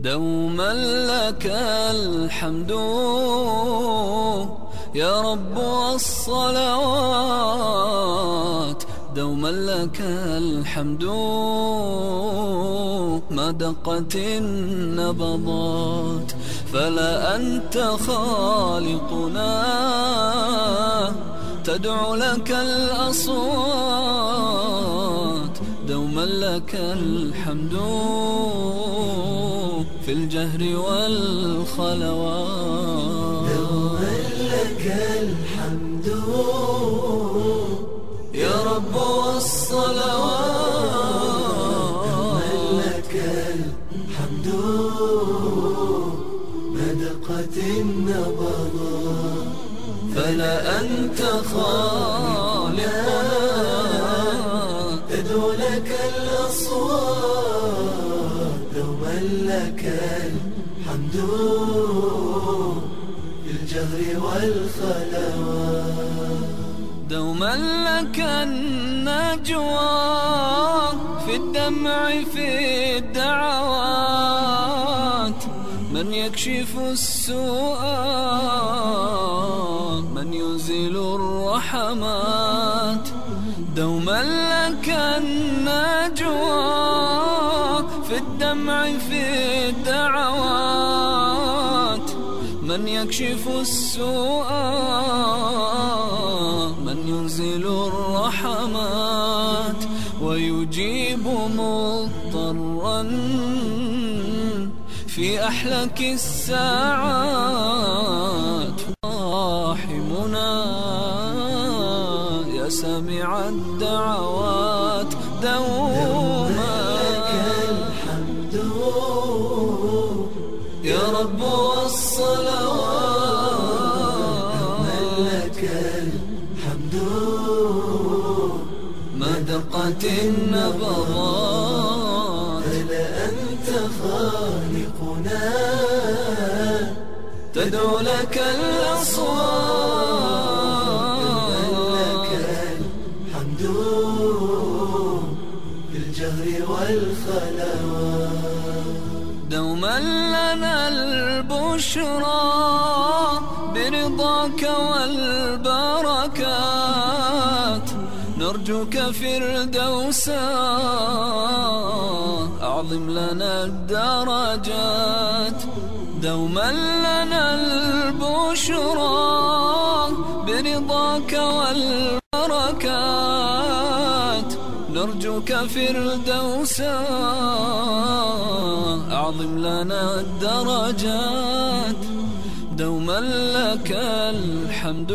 دوما لك الحمد. يا رب والصلوات دوما لك الحمد. ما دقت النبضات فلا أنت خالقنا. تدعو لك الأصوات دوما لك الحمد في الجهر والخلوات دوما لك الحمد يا رب والصلوات. دوما لك الحمد مدقت النبضات فلا أنت خالقنا الأصوات دوما لك الحمد في الجهر والخلوات. دوما لك النجوى في الدمع في الدعوات. من يكشف السوء من يزيل الرحمات. دوما لك النجوى في الدمع في الدعوات. من يكشف السوء من ينزل الرحمات. ويجيب مضطرا في أحلك الساعات. الحمد ما دقت النبضات فلا أنت خالقنا تدعو لك الأصوات لك الحمد في الجهر والخلوات دوما لنا البشرى. برضاك والبركات نرجوك فردوسا أعظم لنا الدرجات. دوما لنا البشرى برضاك والبركات. نرجوك فردوسا أعظم لنا الدرجات. دوما لك الحمد.